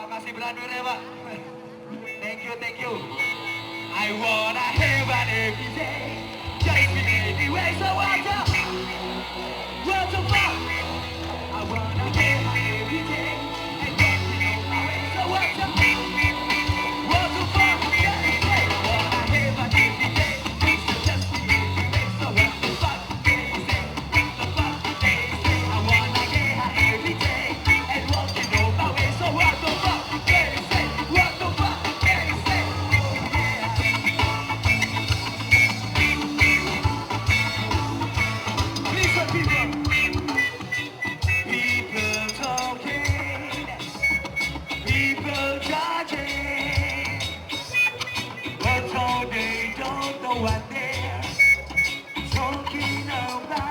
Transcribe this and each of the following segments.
Makasih ya pak. Thank you, thank you. I wanna have an every day. Just be so watch. 終わって正気の場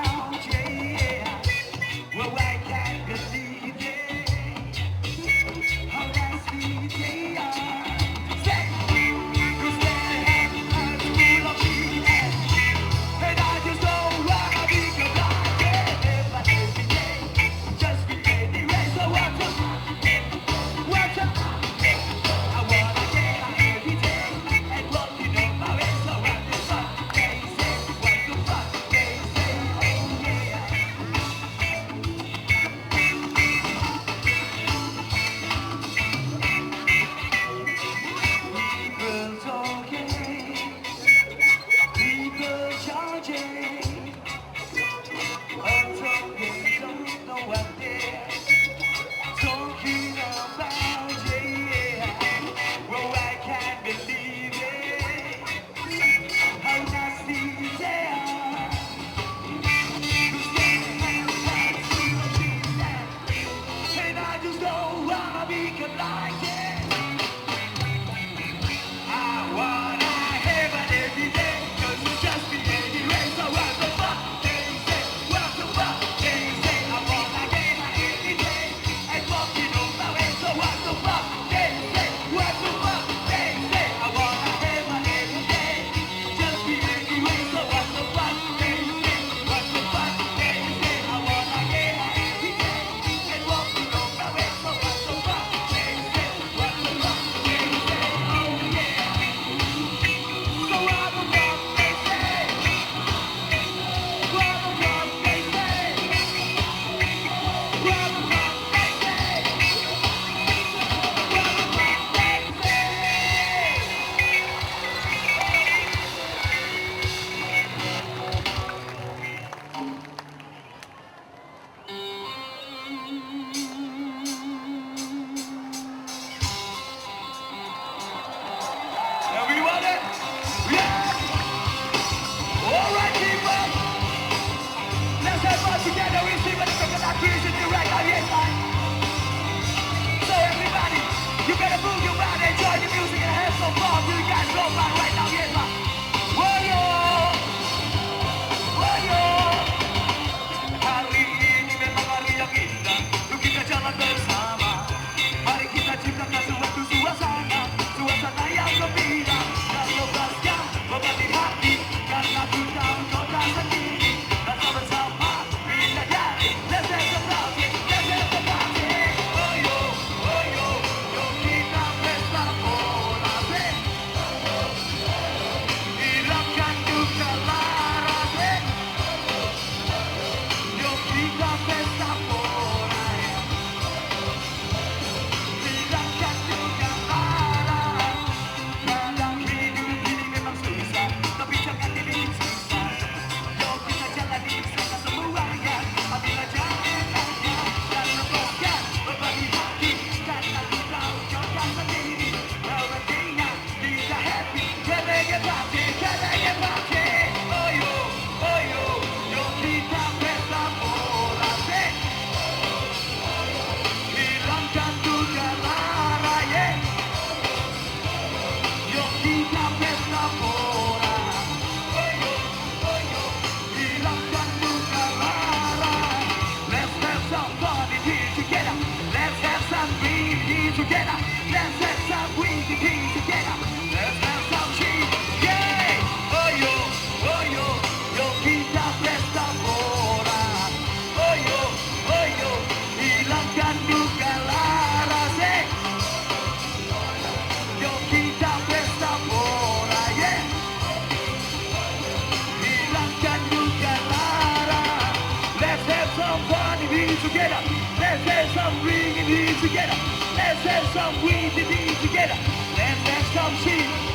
together. Let's have some ring and together. Let's have some weed and together. Let's have some shit,